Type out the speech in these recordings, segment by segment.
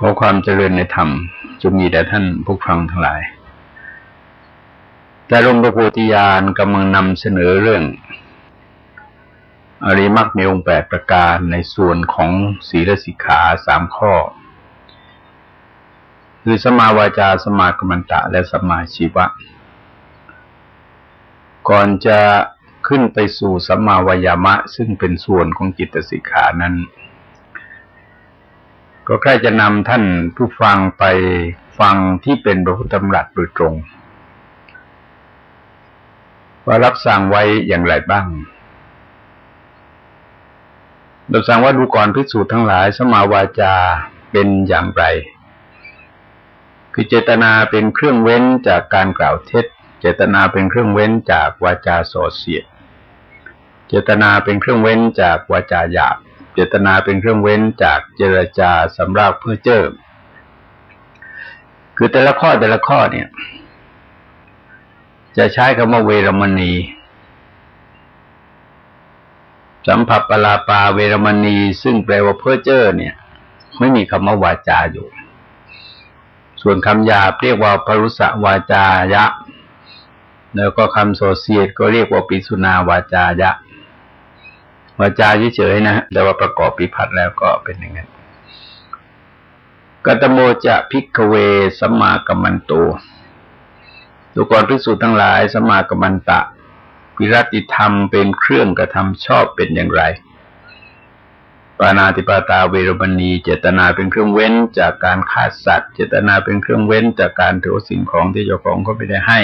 ขอความเจริญในธรรมจะมีแด่ท่านผู้ฟังทั้งหลาย แต่หลวงพระโพธิญาณกำลังนำเสนอเรื่อง อริมักมีองค์แปดประการในส่วนของศีลสิกขาสามข้อ คือสมาวาจาสมากรรมตะและสมาชีวะ ก่อนจะขึ้นไปสู่สัมมาวายามะ ซึ่งเป็นส่วนของจิตสิกขานั้น ก็ใกล้จะนำท่านผู้ฟังไปฟังที่เป็นพระพุทธธรรมรัตโดยตรง ว่ารับสั่งไว้อย่างไรบ้างรับสั่งว่าดูก่อนพิสูจน์ทั้งหลาย สมาวาจาเป็นอย่างไร คือเจตนาเป็นเครื่องเว้นจากการกล่าวเท็จ เจตนาเป็นเครื่องเว้นจากวาจาโสเสียด เจตนาเป็นเครื่องเว้นจากวาจาหยาบ จตนาเป็นเครื่องเว้นจากเจรจาสำรับเพื่อเจอคือแต่ละข้อแต่ละข้อเนี่ย จะใช้คำว่าเวรมณีสัมผัสปลาปาเวรมณี ซึ่งแปลว่าเพื่อเจอเนี่ย ไม่มีคำว่าวาจาอยู่ ส่วนคำหยาบเรียกว่าปรุษวาจายะ แล้วก็คำโซเซียตก็เรียกว่าปิสุนาวาจายะ วาจาเฉยๆนะ แต่ว่าประกอบปิพัดแล้วก็เป็นอย่างนั้นกัตโมจะพิกเวสัมมากัมมันโตดูก่อนพิสูจน์ทั้งหลายสัมมากัมมันตะวิรัติธรรมเป็นเครื่องกระทำชอบเป็นอย่างไร ปานาติปาตาเวรมณีเจตนาเป็นเครื่องเว้นจากการฆ่าสัตว์ เจตนาเป็นเครื่องเว้นจากการถือสิ่งของที่เจ้าของก็ไม่ได้ให้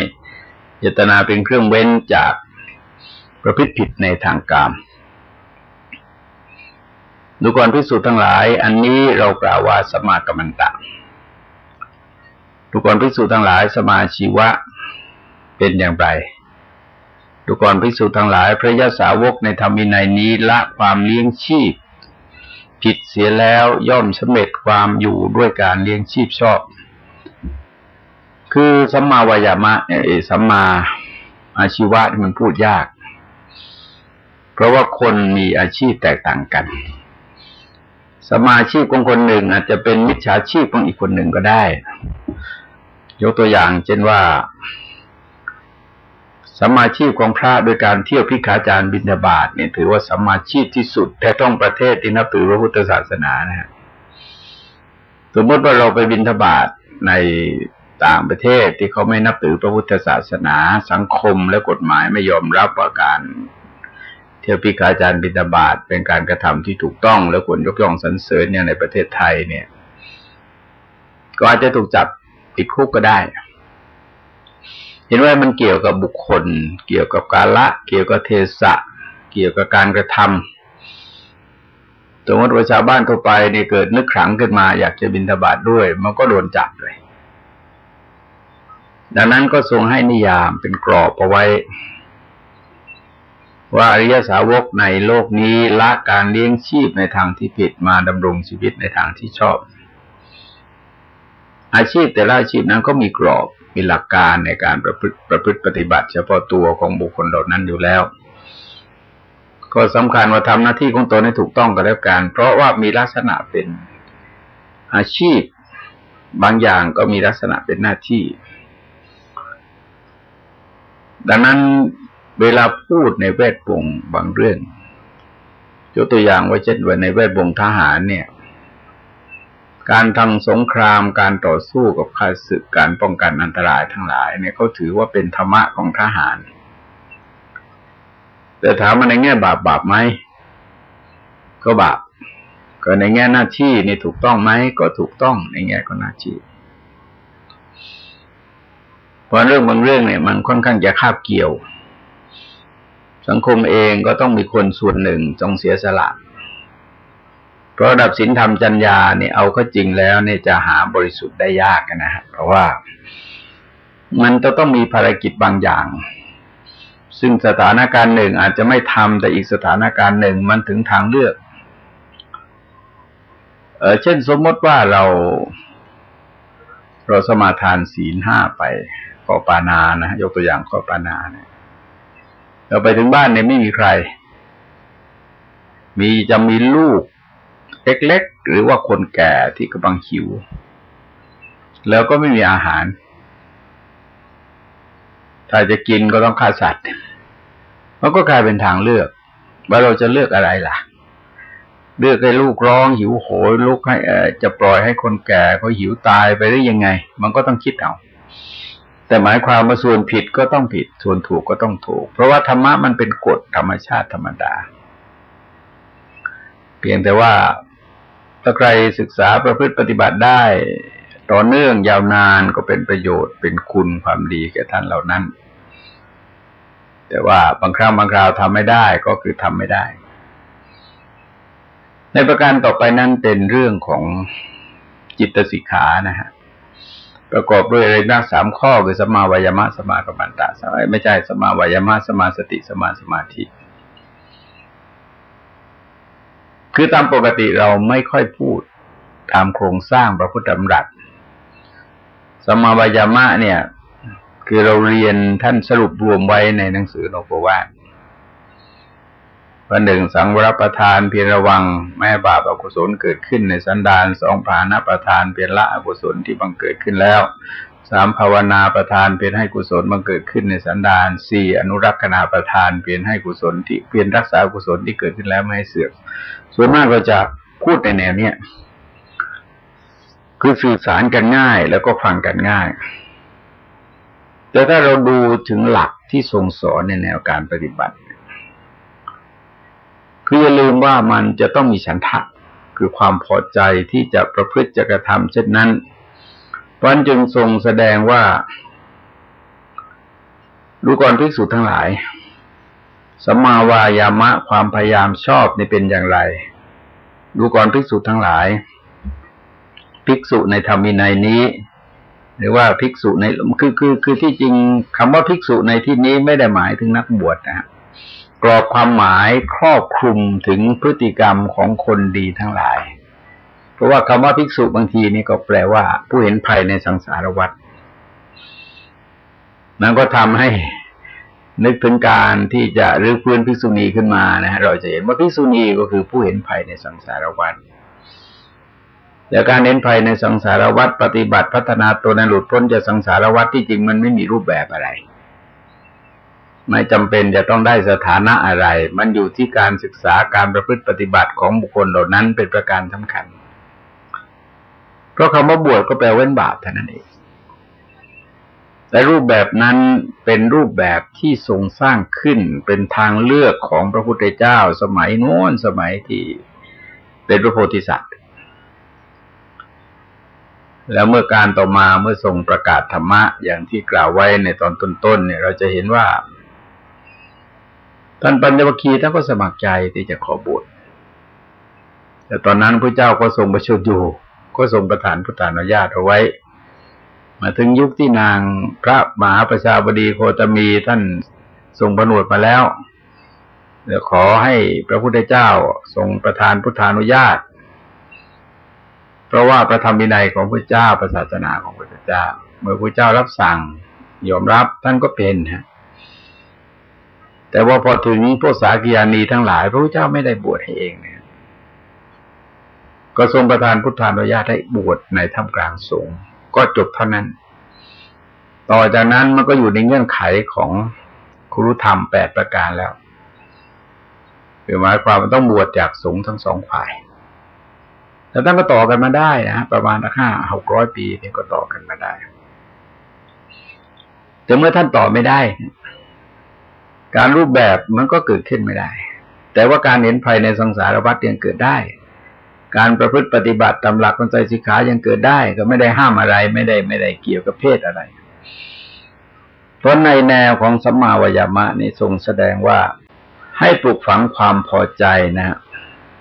เจตนาเป็นเครื่องเว้นจากประพฤติผิดในทางกาม ดูก่อนพิสูจน์ทั้งหลาย อันนี้เรากล่าวว่าสมากัมมันตะดูก่อนพิสูจน์ทั้งหลาย สมาชีวะเป็นอย่างไรดูก่อนพิสูจน์ทั้งหลาย พระยาสาวกในธรรมินัยนี้ละความเลี้ยงชีพ ผิดเสียแล้วย่อมสำเร็จความอยู่ด้วยการเลี้ยงชีพชอบ คือสัมมาวายามะเนี่ยสัมมาอาชีวะมันพูดยาก เพราะว่าคนมีอาชีพแตกต่างกัน สมาชีพของคนหนึ่งอาจจะเป็นมิจฉาชีพของอีกคนหนึ่งก็ได้ ยกตัวอย่างเช่นว่าสมาชีพของพระโดยการเที่ยวพิขาจารบิณฑบาตเนี่ยถือว่าสมาชีพที่สุดแท้ต้องประเทศที่นับถือพระพุทธศาสนานะฮะสมมติว่าเราไปบิณฑบาตในต่างประเทศที่เขาไม่นับถือพระพุทธศาสนา สังคมและกฎหมายไม่ยอมรับว่าการ เที่ยวพิกาจารย์บิดาบาตเป็นการกระทำที่ถูกต้อง แล้วควรยกย่องสรรเสริญอย่างในประเทศไทยเนี่ย ก็อาจจะถูกจับติดคุกก็ได้ เห็นว่ามันเกี่ยวกับบุคคล เกี่ยวกับกาละ เกี่ยวกับเทศะ เกี่ยวกับการกระทำสมมติว่าชาวบ้านทั่วไปเนี่ยเกิดนึกขังขึ้นมา อยากจะบินทบาทด้วย มันก็โดนจับเลย ดังนั้นก็ทรงให้นิยามเป็นกรอบเอาไว้ ว่าอริยสาวกในโลกนี้ละการเลี้ยงชีพในทางที่ผิดมาดำรงชีวิตในทางที่ชอบ อาชีพแต่ละอาชีพนั้นก็มีกรอบมีหลักการในการประพฤติประพฤติปฏิบัติเฉพาะตัวของบุคคลเหล่านั้นอยู่แล้ว ก็สำคัญว่าทำหน้าที่ของตนให้ถูกต้องก็แล้วกัน เพราะว่ามีลักษณะเป็นอาชีพ บางอย่างก็มีลักษณะเป็นหน้าที่ ดังนั้น เวลาพูดในแวดวงบางเรื่องยกตัวอย่างไว้เช่นว่าในแวดวงทหารเนี่ย การทำสงครามการต่อสู้กับข้าศึกการป้องกันอันตรายทั้งหลายเนี่ยเขาถือว่าเป็นธรรมะของทหาร แต่ถามมาในแง่บาปบาปไหมก็บาปก็ในแง่หน้าที่นี่ถูกต้องไหมก็ถูกต้องในแง่ของหน้าที่เพราะเรื่องบางเรื่องเนี่ย มันค่อนข้างจะคาบเกี่ยว สังคมเองก็ต้องมีคนส่วนหนึ่งจงเสียสละ เพราะดับศีลธรรมจัญญาเนี่ยเอาก็จริงแล้วเนี่ยจะหาบริสุทธิ์ได้ยากนะฮะเพราะว่ามันจะต้องมีภารกิจบางอย่าง ซึ่งสถานการณ์หนึ่งอาจจะไม่ทำแต่อีกสถานการณ์หนึ่งมันถึงทางเลือกเออเช่นสมมติว่าเรา เราสมาทานศีลห้าไปข้อปานานะยกตัวอย่างข้อปานาเนี่ย เราไปถึงบ้านเนี่ยไม่มีใคร มีจะมีลูกเล็กๆ หรือว่าคนแก่ที่กำลังหิว แล้วก็ไม่มีอาหาร ถ้าจะกินก็ต้องฆ่าสัตว์มันก็กลายเป็นทางเลือก ว่าเราจะเลือกอะไรล่ะ เลือกให้ลูกร้องหิวโหยลูกให้จะปล่อยให้คนแก่เขาหิวตายไปหรือยังไง มันก็ต้องคิดเอา แต่หมายความว่าส่วนผิดก็ต้องผิด ส่วนถูกก็ต้องถูก เพราะว่าธรรมะมันเป็นกฎธรรมชาติธรรมดา เพียงแต่ว่าถ้าใครศึกษาประพฤติปฏิบัติได้ ต่อเนื่องยาวนานก็เป็นประโยชน์เป็นคุณความดีแก่ท่านเหล่านั้น แต่ว่าบางครั้งบางคราวทำไม่ได้ก็คือทำไม่ได้ ในประการต่อไปนั้นเป็นเรื่องของจิตสิกขานะฮะ ประกอบด้วยอะไรบ้างสามข้อคือสมาวายมะสมากัมมันตะไม่ใช่สมาวายมะสมาสติสมาสมาธิ คือตามปกติเราไม่ค่อยพูดตามโครงสร้างพระพุทธธรรมรัตสมาวายมะเนี่ย คือเราเรียนท่านสรุปรวมไว้ในหนังสือโนโปวาท วันหนึ่งสังวรประทานเพียรระวังแม่บาปอกุศลเกิดขึ้นในสันดานสองผานาประทานเพียรละอกุศลที่บังเกิดขึ้นแล้วสามภาวนาประทานเพียรให้กุศลบังเกิดขึ้นในสันดานสี่อนุรักษณาประทานเพียรให้กุศลที่เพียรรักษากุศลที่เกิดขึ้นแล้วไม่ให้เสื่อมส่วนมากเราจะพูดในแนวเนี้ยคือสื่อสารกันง่ายแล้วก็ฟังกันง่าย แต่ถ้าเราดูถึงหลักที่ทรงสอนในแนวการปฏิบัติ คืออย่าลืมว่ามันจะต้องมีฉันทะคือความพอใจที่จะประพฤติจะกระทำเช่นนั้นเพราะจึงทรงแสดงว่า ดูก่อนภิกษุทั้งหลายสมาวายามะความพยายามชอบนี่เป็นอย่างไร ดูก่อนภิกษุทั้งหลาย ภิกษุในธรรมินัยนี้ หรือว่าภิกษุในคือคือคือที่จริงคำว่าภิกษุในที่นี้ไม่ได้หมายถึงนักบวชนะ กรอบความหมายครอบคลุมถึงพฤติกรรมของคนดีทั้งหลาย เพราะว่าคำว่าภิกษุบางทีนี่ก็แปลว่า ผู้เห็นภัยในสังสารวัฏนั่นก็ทำให้นึกถึงการที่จะรื้อฟื้นภิกษุณีขึ้นมานะ เราจะเห็นว่าภิกษุณีก็คือผู้เห็นภัยในสังสารวัฏแต่การเน้นภัยในสังสารวัฏปฏิบัติพัฒนาตัวในหลุดพ้นจากสังสารวัฏที่จริงมันไม่มีรูปแบบอะไร ไม่จำเป็นจะต้องได้สถานะอะไร มันอยู่ที่การศึกษาการประพฤติปฏิบัติของบุคคลเหล่านั้นเป็นประการสำคัญ เพราะคำว่าบวชก็แปลเว้นบาปเท่านั้นเอง แต่รูปแบบนั้นเป็นรูปแบบที่ทรงสร้างขึ้นเป็นทางเลือกของพระพุทธเจ้า สมัยโน้นสมัยที่เป็นพระโพธิสัตว์ แล้วเมื่อการต่อมาเมื่อทรงประกาศธรรมะอย่างที่กล่าวไว้ในตอนต้นๆเนี่ย เราจะเห็นว่า ท่านปัญญวคีท่านก็สมัครใจที่จะขอบวชแต่ตอนนั้นพระเจ้าก็ทรงประชดอยู่ ก็ทรงประทานพุทธานุญาตเอาไว้ มาถึงยุคที่นางพระมหาประชาบดีโคตมีท่านทรงประนวดมาแล้วเดี๋ยวขอให้พระพุทธเจ้าทรงประทานพุทธานุญาต เพราะว่าพระธรรมวินัยของพระเจ้าศาสนาของพระเจ้า เมื่อพระเจ้ารับสั่งยอมรับท่านก็เป็นฮะ แต่ว่าพอถึงพวกสากิยานีทั้งหลาย พระพุทธเจ้าไม่ได้บวชให้เองเนี่ยก็ทรงประทานพุทธานุญาตให้บวชในท่ามกลางสงฆ์ก็จบเท่านั้น ต่อจากนั้นมันก็อยู่ในเงื่อนไขของครุธรรมแปดประการแล้วคือหมายความว่าต้องบวชจากสงฆ์ทั้งสองฝ่ายแต่ท่านก็ต่อกันมาได้นะประมาณห้าหกร้อยปีนี่ก็ต่อกันมาได้ แต่เมื่อท่านต่อไม่ได้ การรูปแบบมันก็เกิดขึ้นไม่ได้ แต่ว่าการเห็นภัยในสังสารวัฏยังเกิดได้ การประพฤติปฏิบัติตามหลักคนใจสิกขายังเกิดได้ ก็ไม่ได้ห้ามอะไรไม่ได้ไม่ได้เกี่ยวกับเพศอะไร เพราะในแนวของสัมมาวยามะนี่ทรงแสดงว่าให้ปลูกฝังความพอใจนะ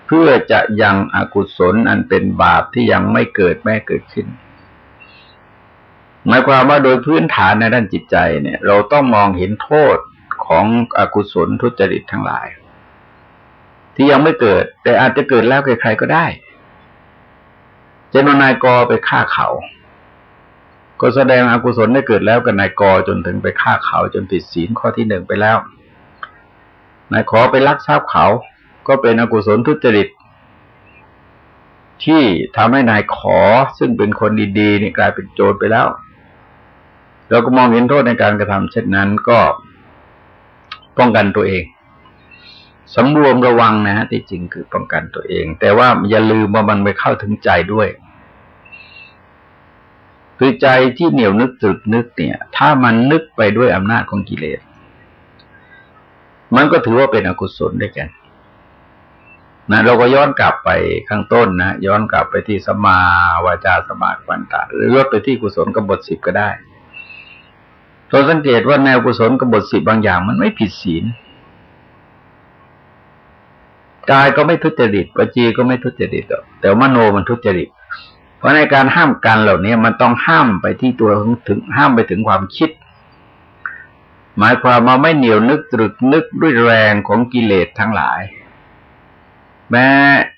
เพื่อจะยังอกุศลอันเป็นบาปที่ยังไม่เกิดแม่เกิดขึ้นหมายความว่าโดยพื้นฐานในด้านจิตใจเนี่ย เราต้องมองเห็นโทษ ของอกุศลทุจริตทั้งหลาย ที่ยังไม่เกิด แต่อาจจะเกิดแล้วใครๆก็ได้เจนนายกไปฆ่าเขา ก็แสดงอกุศลได้เกิดแล้วกับนายกจนถึงไปฆ่าเขาจนผิดศีลข้อที่หนึ่งไปแล้วนายขอไปลักทรัพย์เขา ก็เป็นอกุศลทุจริต ที่ทำให้นายขอซึ่งเป็นคนดีๆนี่กลายเป็นโจรไปแล้ว เราก็มองเห็นโทษในการกระทำเช่นนั้นก็ ป้องกันตัวเองสำรวมระวังนะฮะที่จริงคือป้องกันตัวเอง แต่ว่าอย่าลืมว่ามันไปเข้าถึงใจด้วย คือใจที่เหนียวนึกตรึกนึกเนี่ย ถ้ามันนึกไปด้วยอำนาจของกิเลส มันก็ถือว่าเป็นอกุศลด้วยกันนะเราก็ย้อนกลับไปข้างต้นนะย้อนกลับไปที่สมาวาจาสมาวันตะหรือลดไปที่กุศลกบฏสิบก็ได้ เราสังเกตว่าแนวกุศลกบฏสิบบางอย่าง มันไม่ผิดศีลกายก็ไม่ทุจริตปจีก็ไม่ทุจริตแต่มโนมันทุจริต เพราะในการห้ามกันเหล่านี้มันต้องห้ามไปที่ตัวถึงห้ามไปถึงความคิด หมายความมาไม่เหนียวนึกตรึกนึกด้วยแรงของกิเลสทั้งหลาย แม้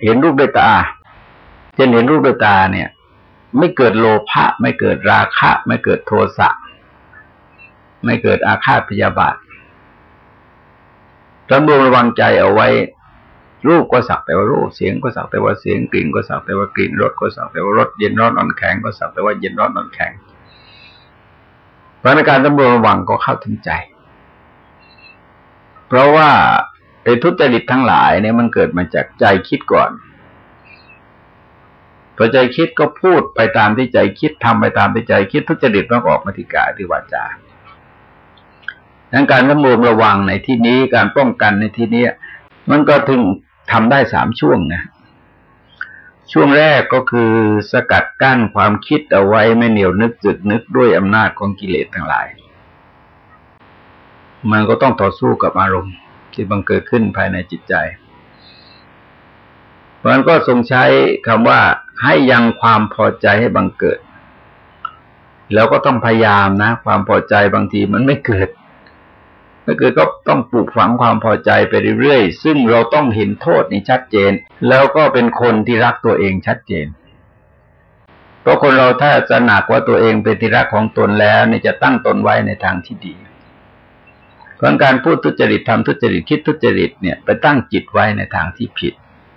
เห็นรูปด้วยตาจะเห็นรูปด้วยตาเนี่ย ไม่เกิดโลภะไม่เกิดราคะ ไม่เกิดโทสะ ไม่เกิดอาฆาตพยาบาทระมัระวังใจเอาไว้ รูปก็สักแต่ว่ารูป เสียงก็สักแต่ว่าเสียง กลิ่นก็สักแต่ว่ากลิ่น รสก็สักแต่ว่ารส เย็นร้อนอ่อนแข็งก็สักแต่ว่าเย็นร้อนอ่อนแข็งเพราะในการตำรวจระวังก็เข้าถึงใจ เพราะว่าไอ้ทุจริตทั้งหลายเนี่ยมันเกิดมาจากใจคิดก่อนพอใจคิดก็พูดไปตามที่ใจคิดทำไปตามที่ใจคิดทุจริตมันออกมาที่กายที่วาจา ดังการระมัดระวังในที่นี้การป้องกันในที่นี้มันก็ถึงทำได้สามช่วงนะช่วงแรกก็คือสกัดกั้นความคิดเอาไว้ไม่เหนียวนึกจึกนึกด้วยอำนาจของกิเลสทั้งหลาย มันก็ต้องต่อสู้กับอารมณ์ ที่บังเกิดขึ้นภายในจิตใจมันก็ทรงใช้คำว่าให้ยังความพอใจให้บังเกิด แล้วก็ต้องพยายามนะ ความพอใจบางทีมันไม่เกิด ถ้าเกิดก็ต้องปลูกฝังความพอใจไปเรื่อยๆ ซึ่งเราต้องเห็นโทษนี่ชัดเจน แล้วก็เป็นคนที่รักตัวเองชัดเจน เพราะคนเราถ้าจะหนักว่าตัวเองเป็นที่รักของตนแล้วนี่จะตั้งตนไว้ในทางที่ดีเพราะการพูดทุจริตทำทุจริตคิดทุจริตเนี่ยไปตั้งจิตไว้ในทางที่ผิด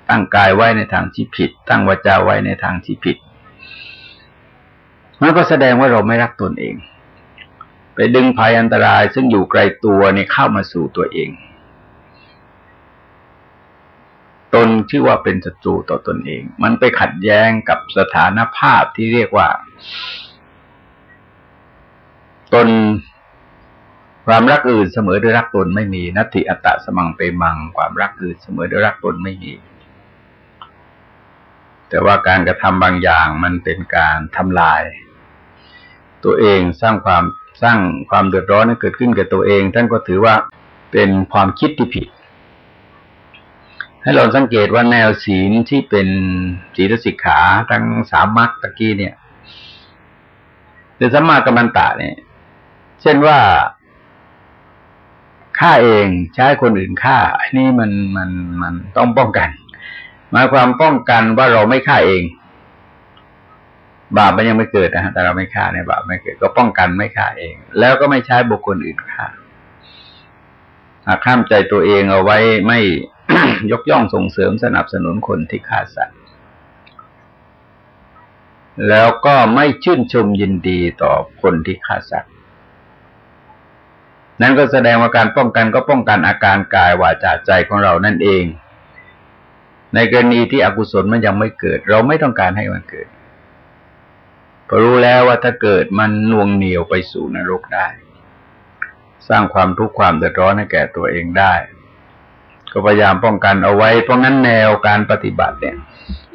ตั้งกายไว้ในทางที่ผิด ตั้งวาจาไว้ในทางที่ผิดมันก็แสดงว่าเราไม่รักตนเอง ไปดึงภัยอันตรายซึ่งอยู่ไกลตัวนี่เข้ามาสู่ตัวเอง ตนชื่อว่าเป็นศัตรูต่อตนเอง มันไปขัดแย้งกับสถานภาพที่เรียกว่า ตนความรักอื่นเสมอด้วยรักตนไม่มี นัตติอัตตะสมังเปมัง ความรักอื่นเสมอด้วยรักตนไม่มี แต่ว่าการกระทำบางอย่างมันเป็นการทำลาย ตัวเองสร้างความ สร้างความเดือดร้อนให้เกิดขึ้นกับตัวเอง ท่านก็ถือว่าเป็นความคิดที่ผิด ให้เราสังเกตว่าแนวศีลที่เป็นศีลสิกขาทั้งสามมรรคตะกี้เนี่ยหรือสัมมากัมมันตะเนี่ย เช่นว่าฆ่าเองใช้คนอื่นฆ่าอันนี้มันมันมันต้องป้องกันหมายความป้องกันว่าเราไม่ฆ่าเอง บาปมันยังไม่เกิดนะฮะแต่เราไม่ฆ่าในบาปไม่เกิด ก็ป้องกันไม่ฆ่าเอง แล้วก็ไม่ใช้บุคคลอื่นฆ่าหากข้ามใจตัวเองเอาไว้ไม่ยกย่องส่งเสริมสนับสนุนคนที่ฆ่าสัตว์ แล้วก็ไม่ชื่นชมยินดีต่อคนที่ฆ่าสัตว์ นั่นก็แสดงว่าการป้องกันก็ป้องกันอาการกายวาจาใจของเรานั่นเอง ในกรณีที่อกุศลมันยังไม่เกิด เราไม่ต้องการให้มันเกิด พอรู้แล้วว่าถ้าเกิดมันน่วงเหนียวไปสู่นรกได้ สร้างความทุกข์ความเดือดร้อนให้แก่ตัวเองได้ ก็พยายามป้องกันเอาไว้ เพราะงั้นแนวการปฏิบัติเนี่ย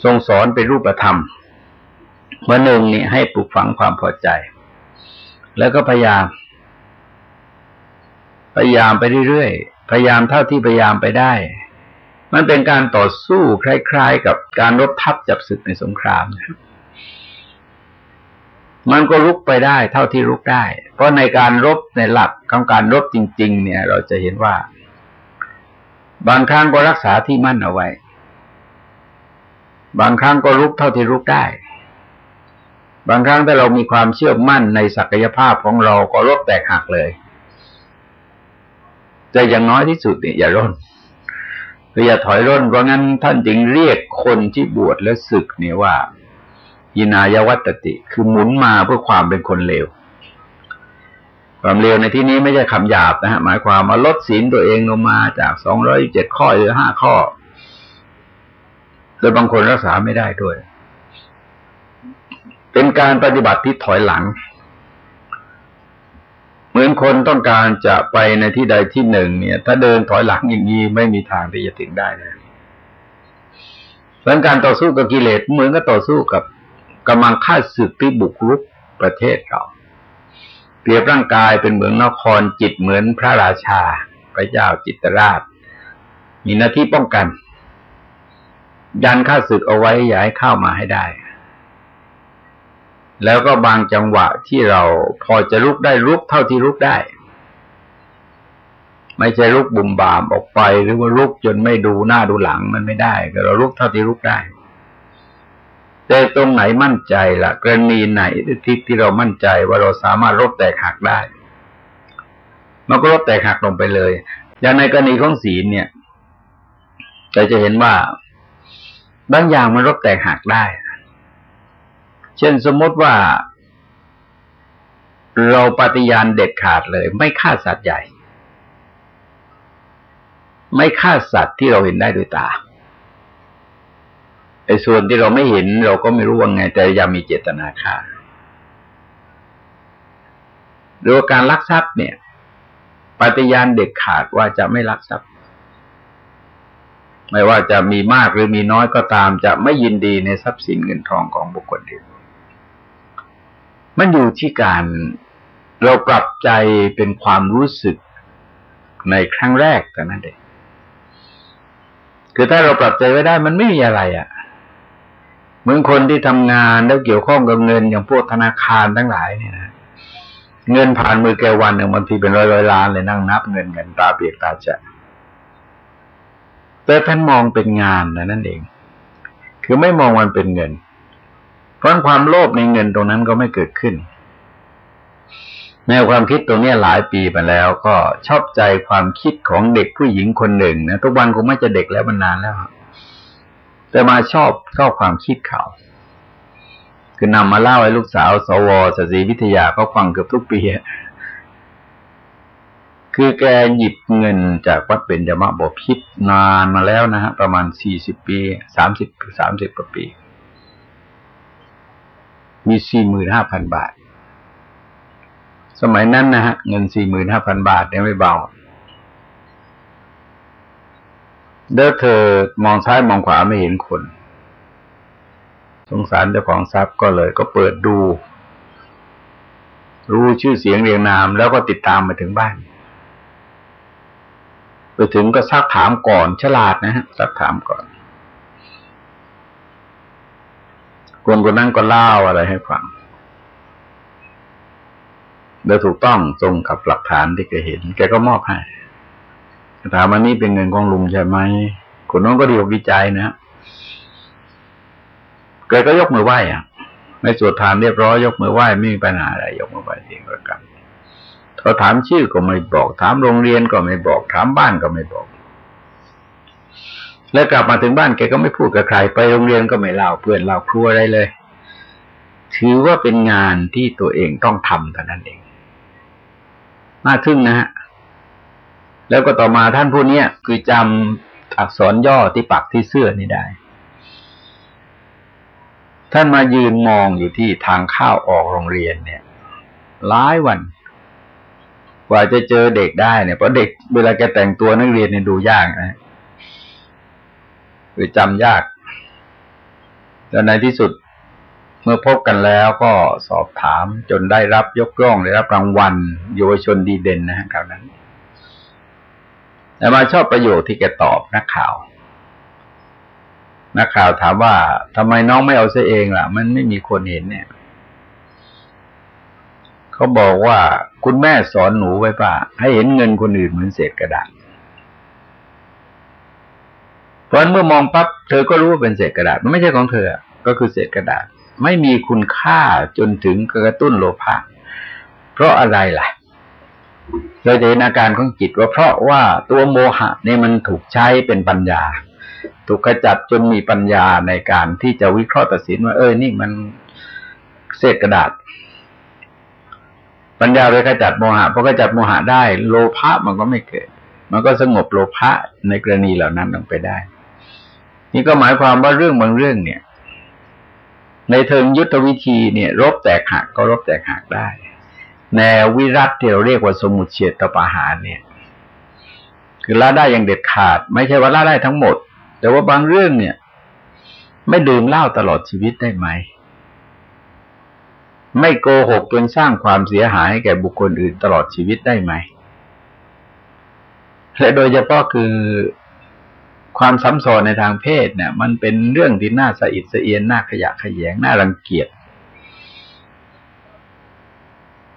ทรงสอนเป็นรูปธรรมเมื่อหนึ่งนี่ให้ปลูกฝังความพอใจ แล้วก็พยายาม พยายามไปเรื่อยๆ พยายามเท่าที่พยายามไปได้ มันเป็นการต่อสู้คล้าย ๆ กับการรบทับจับศึกในสงครามนะครับ มันก็ลุกไปได้เท่าที่ลุกได้ เพราะในการรบในหลักของการรบจริง ๆ เนี่ย เราจะเห็นว่า บางครั้งก็รักษาที่มั่นเอาไว้ บางครั้งก็ลุกเท่าที่ลุกได้ บางครั้งถ้าเรามีความเชื่อมั่นในศักยภาพของเราก็รบแตกหักเลย แต่อย่างน้อยที่สุดเนี่ยอย่าร่นคืออย่าถอยร่นเพราะงั้นท่านจึงเรียกคนที่บวชแล้วศึกเนี่ยว่า ยินายวัตติ คือหมุนมาเพื่อความเป็นคนเลวความเลวในที่นี้ไม่ใช่คำหยาบนะฮะหมายความมาลดศีลตัวเองลงมาจากสองร้อยเจ็ดข้อหรือห้าข้อโดยบางคนรักษาไม่ได้ด้วย เป็นการปฏิบัติที่ถอยหลัง เหมือนคนต้องการจะไปในที่ใดที่หนึ่งเนี่ย ถ้าเดินถอยหลังอย่างนี้ไม่มีทางที่จะถึงได้เลยเรื่องการต่อสู้กับกิเลสเหมือนกับต่อสู้กับ กำลังฆ่าศึกที่บุกรุกประเทศเรา เปรียบร่างกายเป็นเหมือนนครจิตเหมือนพระราชา พระเจ้าจิตรราช มีหน้าที่ป้องกัน ยันฆ่าศึกเอาไว้อย่าให้เข้ามาให้ได้ แล้วก็บางจังหวะที่เราพอจะลุกได้ลุกเท่าที่ลุกได้ไม่ใช่ลุกบุ่มบามออกไปหรือว่าลุกจนไม่ดูหน้าดูหลังมันไม่ได้ แต่เราลุกเท่าที่ลุกได้ แต่ตรงไหนมั่นใจละ่ะ กรณีไหนที่ที่เรามั่นใจว่าเราสามารถลดแตกหักได้ มันก็ลดแตกหักลงไปเลย อย่างในกรณีของศีลเนี่ยเราจะเห็นว่าบางอย่างมันลดแตกหักได้ เช่นสมมติว่า เราปฏิญาณเด็ดขาดเลย ไม่ฆ่าสัตว์ใหญ่ ไม่ฆ่าสัตว์ที่เราเห็นได้ด้วยตา ไอ้ส่วนที่เราไม่เห็นเราก็ไม่รู้ว่าไง แต่ยังมีเจตนาฆ่าหรือการลักทรัพย์เนี่ยปฏิญาณเด็กขาดว่าจะไม่ลักทรัพย์ ไม่ว่าจะมีมากหรือมีน้อยก็ตาม จะไม่ยินดีในทรัพย์สินเงินทองของบุคคลอื่นมันอยู่ที่การเราปรับใจเป็นความรู้สึกในครั้งแรกแต่นั้นเองคือถ้าเราปรับใจไว้ได้มันไม่มีอะไรอะ่ะ เหมือนคนที่ทำงานแล้วเกี่ยวข้องกับเงินอย่างพวกธนาคารทั้งหลายเนี่ยนะเงินผ่านมือแกวันหนึ่งบางทีเป็นร้อยร้อยล้านเลยนั่งนับเงินกันตาเปียกตาจะแต่ท่านมองเป็นงานนะนั่นเอง คือไม่มองมันเป็นเงิน เพราะความโลภในเงินตรงนั้นก็ไม่เกิดขึ้นแนวความคิดตรงนี้หลายปีมาแล้ว ก็ชอบใจความคิดของเด็กผู้หญิงคนหนึ่งนะทุกวันคงไม่จะเด็กแล้วมันนานแล้ว แต่มาชอบชอบความคิดเขาคือนำมาเล่าให้ลูกสาว สวสศีวิทยาก็ฟังเกือบทุกปีคือแกหยิบเงินจากวัดเป็นยมะบพิษนานมาแล้วนะฮะ ประมาณสี่สิบปีสามสิบสามสิบกว่าปี มีสี่หมื่นห้าพันบาท สมัยนั้นนะฮะ เงินสี่หมื่นห้าพันบาทเนี่ยไม่เบา เด้อเธอมองซ้ายมองขวาไม่เห็นคน สงสารเจ้าของทรัพย์ก็เลยก็เปิดดู รู้ชื่อเสียงเรียงนามแล้วก็ติดตามมาถึงบ้าน ไปถึงก็ซักถามก่อนฉลาดนะฮะซักถามก่อนคนคนนั้นก็เล่าอะไรให้ฟังโดยถูกต้องตรงกับหลักฐานที่แกเห็น แกก็มอบให้ ถามอันนี้เป็นเงินของลุงใช่ไหมคนน้องก็ดีอกดีใจนะแกก็ยกมือไหว้อะในสวดทานเรียบร้อยยกมือไหว้ไม่มีปัญหาอะไรยกมือไหว้เองก็กันเขาถามชื่อก็ไม่บอก ถามโรงเรียนก็ไม่บอก ถามบ้านก็ไม่บอก แล้วกลับมาถึงบ้านแกก็ไม่พูดกับใคร ไปโรงเรียนก็ไม่เล่าเพื่อนเล่าครัวอะไรเลย ถือว่าเป็นงานที่ตัวเองต้องทำเท่านั้นเองน่าทึ่งนะฮะ แล้วก็ต่อมาท่านผู้นี้คือจำอักษรย่อที่ปักที่เสื้อนี่ได้ ท่านมายืนมองอยู่ที่ทางเข้าออกโรงเรียนเนี่ยหลายวัน กว่าจะเจอเด็กได้เนี่ยเพราะเด็กเวลาแกแต่งตัวนักเรียนเนี่ยดูยากนะคือจำยากแต่ในที่สุดเมื่อพบกันแล้วก็สอบถามจนได้รับยกย่องได้รับรางวัลเยาวชนดีเด่นนะฮะคราวนั้น แต่มาชอบประโยคที่แกตอบนักข่าว นักข่าวถามว่าทำไมน้องไม่เอาซะเองล่ะ มันไม่มีคนเห็นเนี่ยเขาบอกว่าคุณแม่สอนหนูไว้ป่ะให้เห็นเงินคนอื่นเหมือนเศษกระดาษเพราะเมื่อมองปั๊บเธอก็รู้ว่าเป็นเศษกระดาษ มันไม่ใช่ของเธอ ก็คือเศษกระดาษ ไม่มีคุณค่าจนถึงกระตุ้นโลภะเพราะอะไรล่ะ เราจะเห็นอาการของจิตว่าเพราะว่าตัวโมหะเนี่ยมันถูกใช้เป็นปัญญา ถูกขจัดจนมีปัญญาในการที่จะวิเคราะห์ตัดสินว่าเออนี่มันเศษกระดาษ ปัญญาเลยขจัดโมหะพอขจัดโมหะได้ โลภะมันก็ไม่เกิด มันก็สงบโลภะในกรณีเหล่านั้นลงไปได้ นี่ก็หมายความว่าเรื่องบางเรื่องเนี่ย ในเทิงยุทธวิธีเนี่ย รบแตกหักก็รบแตกหักได้ แนววิรัติที่เราเรียกว่าสมุทเฉตปาหารเนี่ย คือละได้อย่างเด็ดขาด ไม่ใช่ว่าละได้ทั้งหมด แต่ว่าบางเรื่องเนี่ย ไม่ดื่มเหล้าตลอดชีวิตได้ไหม ไม่โกหกจนสร้างความเสียหายให้แก่บุคคลอื่นตลอดชีวิตได้ไหมและโดยเฉพาะคือความซ้ำซ้อนในทางเพศเนี่ย มันเป็นเรื่องที่น่าสะอิดสะเอียนน่าขยะขยงน่ารังเกียจ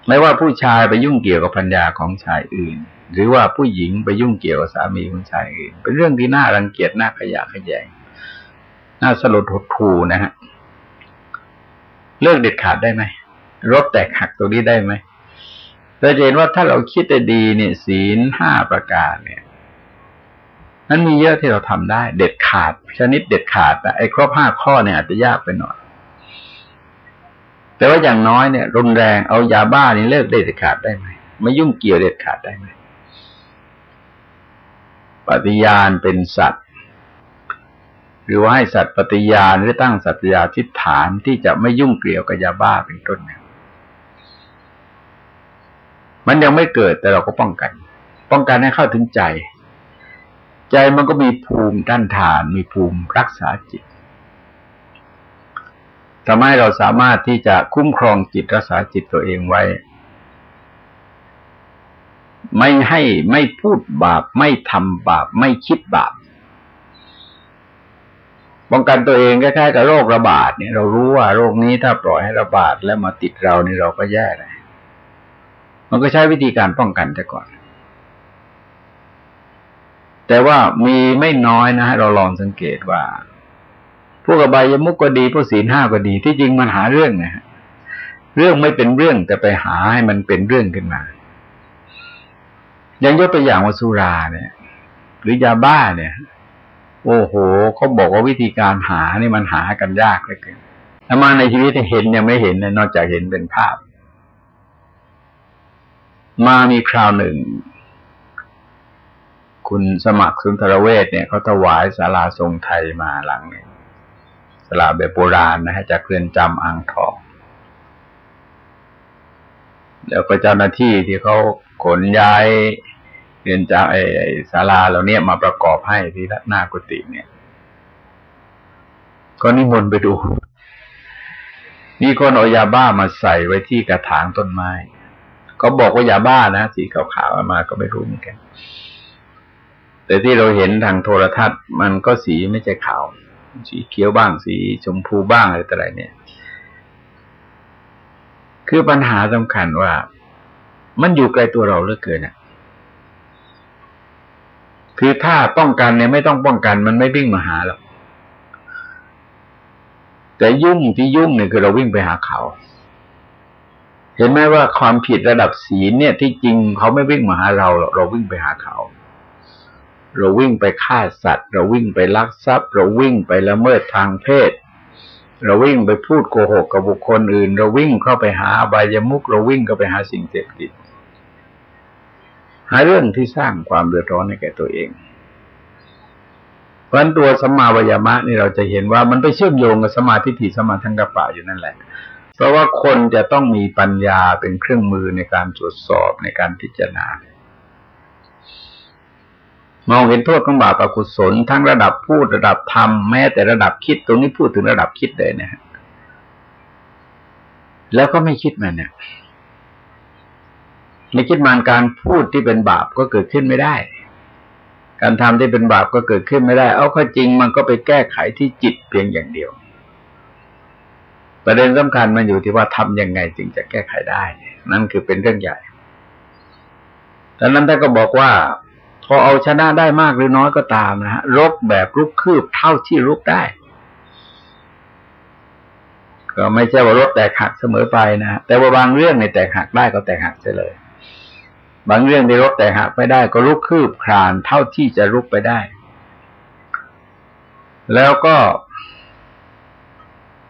ไม่ว่าผู้ชายไปยุ่งเกี่ยวกับพัญญาของชายอื่น หรือว่าผู้หญิงไปยุ่งเกี่ยวกับสามีของชายอื่น เป็นเรื่องที่น่ารังเกียจน่าขยะขยงน่าสลดหดหูนะฮะเลิกเด็ดขาดได้ไหมรบแตกหักตรงนี้ได้ไหมเราจะเห็นว่าถ้าเราคิดได้ดีเนี่ย ศีลห้าประการเนี่ยนั้นมีเยอะที่เราทำได้ เด็ดขาดชนิดเด็ดขาดแต่ไอ้ครบห้าข้อเนี่ยอาจจะยากไปหน่อย แต่ว่าอย่างน้อยเนี่ยรุนแรงเอายาบ้านี่เลิกเด็ดขาดได้ไหมไม่ยุ่งเกี่ยวเด็ดขาดได้ไหมปฏิญาณเป็นสัตว์ หรือว่าให้สัตว์ปฏิญาณหรือตั้งสัตยาทิฏฐานที่จะไม่ยุ่งเกี่ยวกับยาบ้าเป็นต้นเนี่ยมันยังไม่เกิดแต่เราก็ป้องกัน ป้องกันให้เข้าถึงใจ ใจมันก็มีภูมิต้านทาน มีภูมิรักษาจิต ทำให้เราสามารถที่จะคุ้มครองจิตรักษาจิตตัวเองไว้ ไม่ให้ไม่พูดบาป ไม่ทำบาป ไม่คิดบาปป้องกันตัวเองคล้ายๆกับโรคระบาดเนี่ยเรารู้ว่าโรคนี้ถ้าปล่อยให้ระบาดแล้วมาติดเรานี่เราก็แย่เลยมันก็ใช้วิธีการป้องกันแต่ก่อน แต่ว่ามีไม่น้อยนะเราลองสังเกตว่า พวกอบายมุกก็ดีพวกศีลห้าก็ดี ที่จริงมันหาเรื่องนะฮะเรื่องไม่เป็นเรื่องแต่ไปหาให้มันเป็นเรื่องขึ้นมาย่างยกตัวอย่างว่าสุราเนี่ย หรือยาบ้าเนี่ย โอ้โหเขาบอกว่าวิธีการหานี่มันหากันยากเลยเกินถ้ามาในชีวิตเห็นยังไม่เห็นนนอกจากเห็นเป็นภาพ มามีคราวหนึ่ง คุณสมัครสุนทรเวชเนี่ยเขาถวายศาลาทรงไทยมาหลังหนึ่ง สลาแบบโบราณนะฮะจากเรือนจำอ่างทอง แล้วก็เจ้าหน้าที่ที่เขาขนย้ายเรือนจำไอ้ศาลาเหล่านี้มาประกอบให้ที่หน้ากุฏิเนี่ย ก็นิมนต์ไปดู มีคนเอายาบ้ามาใส่ไว้ที่กระถางต้นไม้เขาบอกว่ายาบ้านะสีขาวๆมาก็ไม่รู้เหมือนกันแต่ที่เราเห็นทางโทรทัศน์มันก็สีไม่ใช่ขาว สีเขียวบ้าง สีชมพูบ้างอะไรต่ออะไรเนี่ย คือปัญหาสำคัญว่า มันอยู่ไกลตัวเราเหลือเกินอะคือถ้าป้องกันเนี่ยไม่ต้องป้องกัน มันไม่วิ่งมาหาหรอกแต่ยุ่งที่ยุ่งเนี่ยคือเราวิ่งไปหาเขา เห็นไหมว่าความผิดระดับศีลเนี่ย ที่จริงเขาไม่วิ่งมาหาเราเราวิ่งไปหาเขา เราวิ่งไปฆ่าสัตว์ เราวิ่งไปลักทรัพย์ เราวิ่งไปละเมิดทางเพศ เราวิ่งไปพูดโกหกกับบุคคลอื่น เราวิ่งเข้าไปหาบายมุกเราวิ่งเข้าไปหาสิ่งเสพติดหาเรื่องที่สร้างความเดือดร้อนให้แก่ตัวเองเพราะตัวสมาวยามะนี่เราจะเห็นว่ามันไปเชื่อมโยงกับสมาธิถิสมาทังกปะอยู่นั่นแหละ เพราะว่าคนจะต้องมีปัญญาเป็นเครื่องมือในการตรวจสอบในการพิจารณา มองเห็นโทษของบาปอกุศลทั้งระดับพูดระดับทำแม้แต่ระดับคิดตรงนี้พูดถึงระดับคิดเลยนะฮะแล้วก็ไม่คิดมันเนี่ยไม่คิดมันการพูดที่เป็นบาปก็เกิดขึ้นไม่ได้ การทำที่เป็นบาปก็เกิดขึ้นไม่ได้ เอาข้อจริงมันก็ไปแก้ไขที่จิตเพียงอย่างเดียว ประเด็นสำคัญมันอยู่ที่ว่าทำยังไงจึงจะแก้ไขได้ นั่นคือเป็นเรื่องใหญ่ดังนั้นท่านก็บอกว่า พอเอาชนะได้มากหรือน้อยก็ตามนะฮะรบแบบรุกคืบเท่าที่รุกได้ ก็ไม่ใช่ว่ารบแตกหักเสมอไปนะแต่ว่าบางเรื่องในแตกหักได้ก็แตกหักเสียเลย บางเรื่องได้รบแต่หักไปได้ก็ลุกคืบคลานเท่าที่จะลุกไปได้ แล้วก็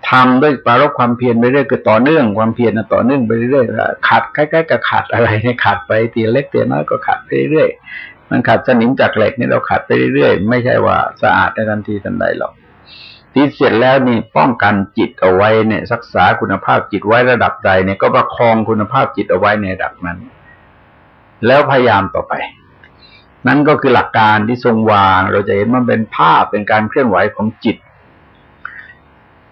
ทำด้วยปารบความเพียรไปเรื่อยคือต่อเนื่องความเพียรนะต่อเนื่องไปเรื่อยขัดใกล้ๆกับขัดอะไรเนี่ยขัดไปตีเล็กตีน้อยก็ขัดไปเรื่อย มันขัดสนิมจากเหล็กนี่เราขัดไปเรื่อยๆ ไม่ใช่ว่าสะอาดในทันทีทันใดหรอกที่เสร็จแล้วนี่ป้องกันจิตเอาไว้เนี่ยรักษาคุณภาพจิตไว้ระดับใดเนี่ยก็ประคองคุณภาพจิตเอาไว้ในระดับนั้น แล้วพยายามต่อไป นั่นก็คือหลักการที่ทรงวาง เราจะเห็นมันเป็นภาพเป็นการเคลื่อนไหวของจิต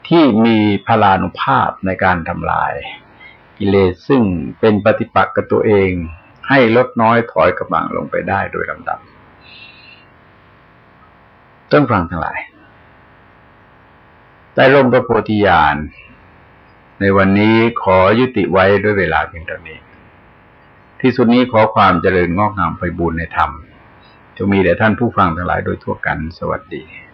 ที่มีพลานุภาพในการทำลาย กิเลสซึ่งเป็นปฏิปักษ์กับตัวเอง ให้ลดน้อยถอยกำลังลงไปได้โดยลำดับต้นฟังทั้งหลายใต้ร่มพระโพธิญาณในวันนี้ขอยุติไว้ด้วยเวลาเพียงเท่านี้ ที่สุดนี้ขอความเจริญงอกงามไปบูรณนธรรมจะมีแด่ท่านผู้ฟังทั้งหลายโดยทั่วกันสวัสดี